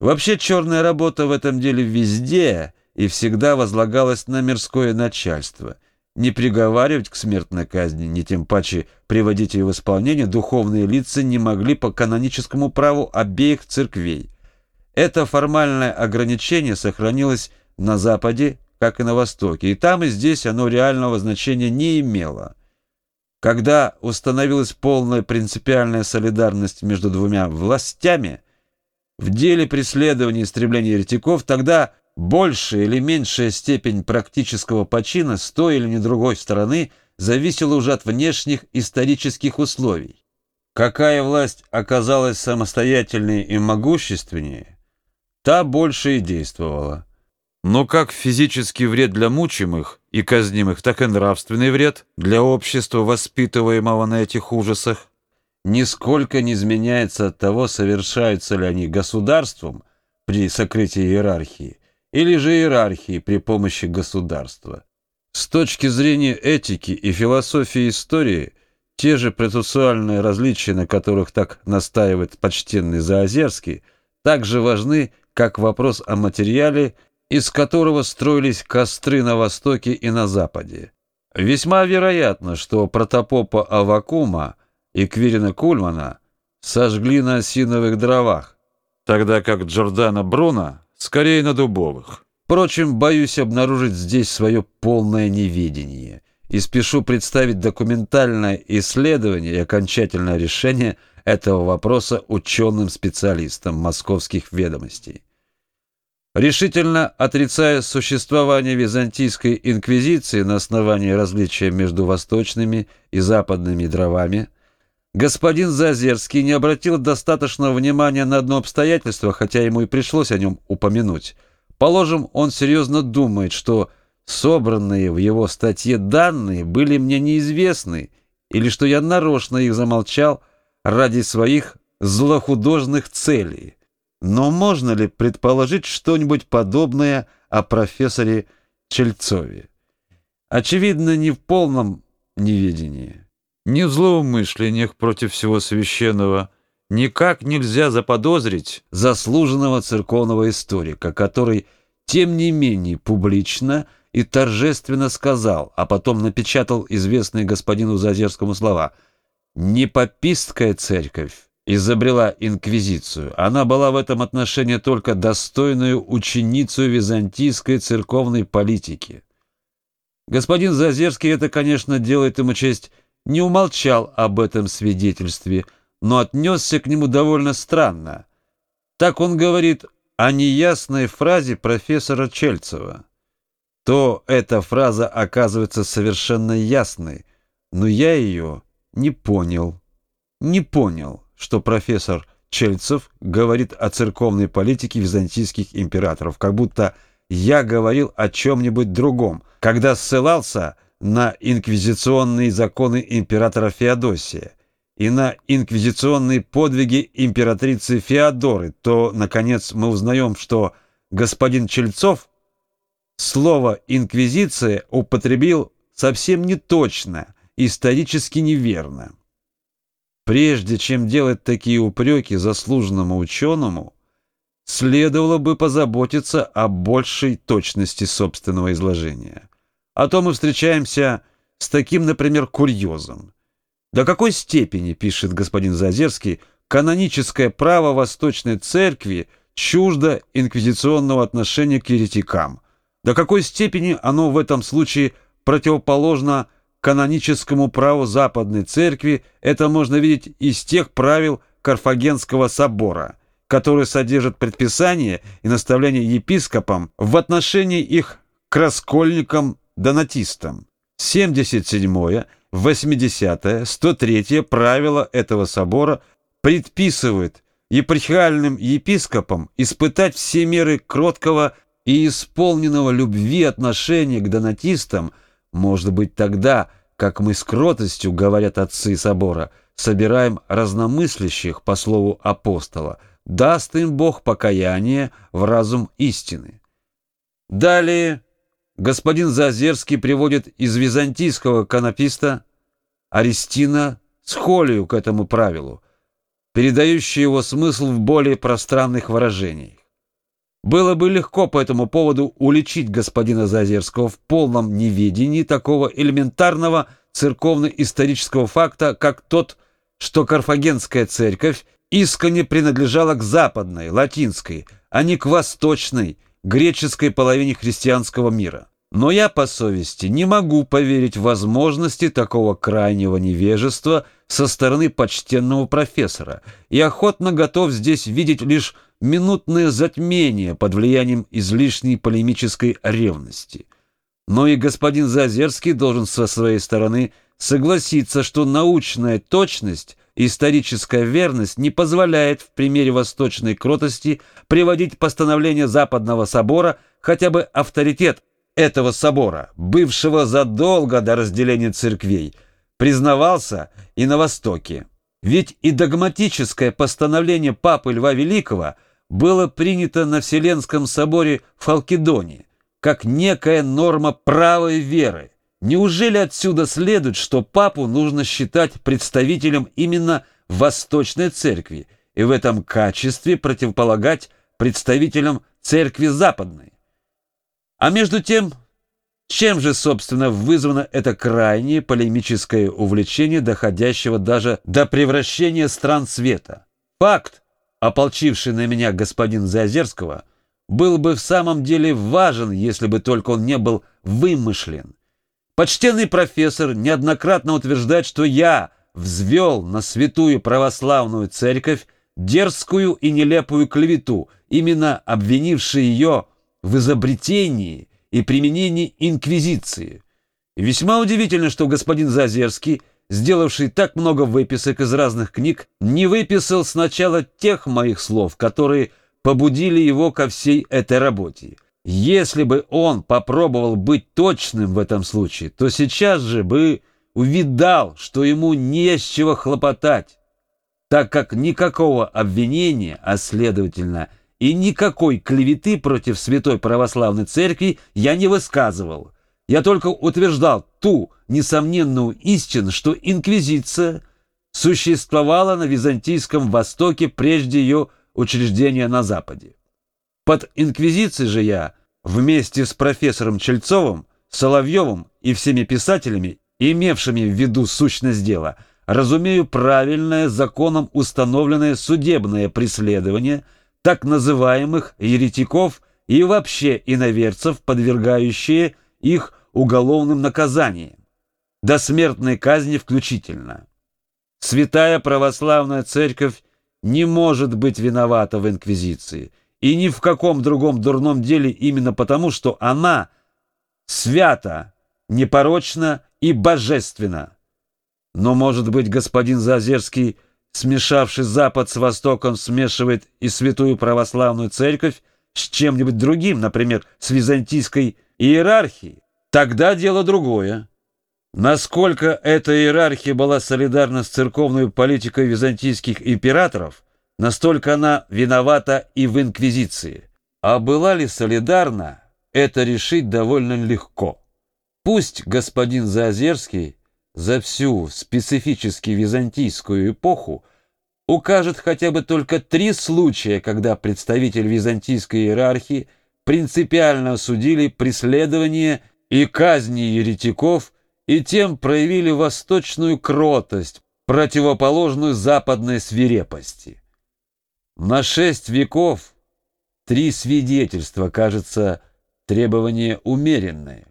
Вообще черная работа в этом деле везде и всегда возлагалась на мирское начальство. Не приговаривать к смертной казни, не тем паче приводить ее в исполнение, духовные лица не могли по каноническому праву обеих церквей. Это формальное ограничение сохранилось на Западе, как и на Востоке, и там и здесь оно реального значения не имело. Когда установилась полная принципиальная солидарность между двумя властями в деле преследования и истребления еретиков, тогда большая или меньшая степень практического почина с той или не другой стороны зависела уже от внешних исторических условий. Какая власть оказалась самостоятельнее и могущественнее, та больше и действовала. Но как физический вред для мучимых и казнимых, так и нравственный вред для общества, воспитываемого на этих ужасах, нисколько не изменяется от того, совершаются ли они государством при сокрытии иерархии, или же иерархии при помощи государства. С точки зрения этики и философии истории, те же процессуальные различия, на которых так настаивает почтенный Заозерский, также важны, как вопрос о материале из которого строились костры на востоке и на западе. Весьма вероятно, что протопопа Авакума и Квирина Кульмана сожгли на осиновых дровах, тогда как Джордана Бруно скорее на дубовых. Впрочем, боюсь обнаружить здесь свое полное неведение и спешу представить документальное исследование и окончательное решение этого вопроса ученым-специалистам московских ведомостей. Решительно отрицая существование византийской инквизиции на основании различия между восточными и западными дровами, господин Зазерский не обратил достаточного внимания на одно обстоятельство, хотя ему и пришлось о нем упомянуть. Положим, он серьезно думает, что собранные в его статье данные были мне неизвестны, или что я нарочно их замолчал ради своих злохудожных целей. Но можно ли предположить что-нибудь подобное о профессоре Чельцове? Очевидно, не в полном неведении, не в злоумышлениях против всего священного, никак нельзя заподозрить заслуженного церковного историка, который, тем не менее, публично и торжественно сказал, а потом напечатал известные господину Зазерскому слова «Не попистская церковь, изобрела инквизицию. Она была в этом отношении только достойную ученицей византийской церковной политики. Господин Зазерский это, конечно, делает ему честь, не умолчал об этом свидетельстве, но отнесся к нему довольно странно. Так он говорит о неясной фразе профессора Чельцева. То эта фраза оказывается совершенно ясной, но я ее не понял. Не понял что профессор Чельцев говорит о церковной политике византийских императоров, как будто я говорил о чем-нибудь другом, когда ссылался на инквизиционные законы императора Феодосия и на инквизиционные подвиги императрицы Феодоры, то, наконец, мы узнаем, что господин Чельцов слово «инквизиция» употребил совсем не точно, исторически неверно. Прежде чем делать такие упреки заслуженному ученому, следовало бы позаботиться о большей точности собственного изложения. А то мы встречаемся с таким, например, курьезом. До какой степени, пишет господин Зазерский, каноническое право Восточной Церкви чуждо инквизиционного отношения к еретикам? До какой степени оно в этом случае противоположно каноническому праву Западной Церкви, это можно видеть из тех правил Карфагенского собора, которые содержат предписания и наставления епископам в отношении их к раскольникам-донатистам. 77, 80, 103 правила этого собора предписывают епархиальным епископам испытать все меры кроткого и исполненного любви отношения к донатистам – может быть, тогда, как мы с кротостью, говорят отцы собора, собираем разномыслящих по слову апостола, даст им Бог покаяние в разум истины. Далее господин Зазерский приводит из византийского канописта Аристина схолию к этому правилу, передающий его смысл в более пространных выражениях. Было бы легко по этому поводу уличить господина Зазерского в полном неведении такого элементарного церковно-исторического факта, как тот, что Карфагенская церковь искренне принадлежала к западной, латинской, а не к восточной, греческой половине христианского мира. Но я по совести не могу поверить в возможности такого крайнего невежества со стороны почтенного профессора и охотно готов здесь видеть лишь минутное затмение под влиянием излишней полемической ревности. Но и господин Зазерский должен со своей стороны согласиться, что научная точность историческая верность не позволяет в примере восточной кротости приводить постановление Западного собора хотя бы авторитет этого собора, бывшего задолго до разделения церквей, признавался и на Востоке. Ведь и догматическое постановление Папы Льва Великого было принято на Вселенском соборе в Халкидоне, как некая норма правой веры. Неужели отсюда следует, что папу нужно считать представителем именно Восточной Церкви и в этом качестве противополагать представителям Церкви Западной? А между тем, чем же, собственно, вызвано это крайнее полемическое увлечение, доходящего даже до превращения стран света? Факт, ополчивший на меня господин Заозерского, был бы в самом деле важен, если бы только он не был вымышлен. Почтенный профессор неоднократно утверждает, что я взвел на святую православную церковь дерзкую и нелепую клевету, именно обвинивший ее в изобретении и применении инквизиции. И весьма удивительно, что господин Зазерский, сделавший так много выписок из разных книг, не выписал сначала тех моих слов, которые побудили его ко всей этой работе. Если бы он попробовал быть точным в этом случае, то сейчас же бы увидал, что ему не с чего хлопотать, так как никакого обвинения, а следовательно, и никакой клеветы против Святой Православной Церкви я не высказывал. Я только утверждал ту несомненную истину, что инквизиция существовала на Византийском Востоке прежде ее учреждения на Западе. Под инквизицией же я, вместе с профессором Чельцовым, Соловьевым и всеми писателями, имевшими в виду сущность дела, разумею правильное законом установленное судебное преследование – так называемых еретиков и вообще иноверцев, подвергающие их уголовным наказаниям, до смертной казни включительно. Святая православная церковь не может быть виновата в инквизиции и ни в каком другом дурном деле именно потому, что она свята, непорочна и божественна. Но, может быть, господин Зазерский смешавший Запад с Востоком, смешивает и святую православную церковь с чем-нибудь другим, например, с византийской иерархией, тогда дело другое. Насколько эта иерархия была солидарна с церковной политикой византийских императоров, настолько она виновата и в инквизиции. А была ли солидарна, это решить довольно легко. Пусть господин Заозерский за всю специфически византийскую эпоху укажет хотя бы только три случая, когда представитель византийской иерархии принципиально осудили преследование и казни еретиков и тем проявили восточную кротость, противоположную западной свирепости. На шесть веков три свидетельства, кажется, требование умеренное.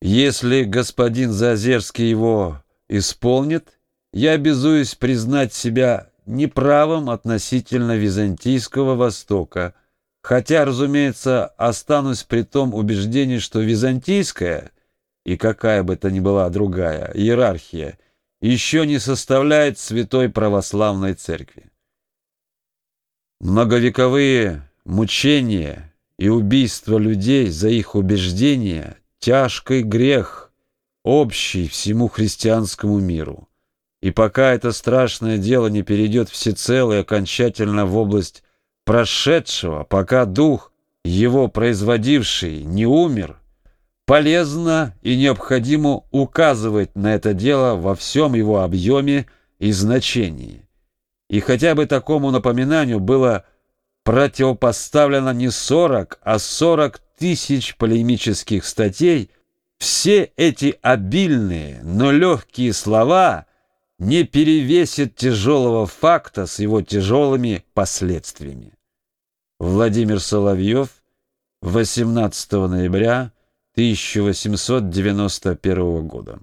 Если господин Зазерский его исполнит, я обязуюсь признать себя неправым относительно Византийского Востока, хотя, разумеется, останусь при том убеждении, что Византийская, и какая бы то ни была другая, иерархия, еще не составляет Святой Православной Церкви. Многовековые мучения и убийства людей за их убеждения тяжкий грех, общий всему христианскому миру. И пока это страшное дело не перейдет всецело и окончательно в область прошедшего, пока дух, его производивший, не умер, полезно и необходимо указывать на это дело во всем его объеме и значении. И хотя бы такому напоминанию было противопоставлено не 40, а 40 тысяч полемических статей, все эти обильные, но легкие слова не перевесят тяжелого факта с его тяжелыми последствиями. Владимир Соловьев, 18 ноября 1891 года.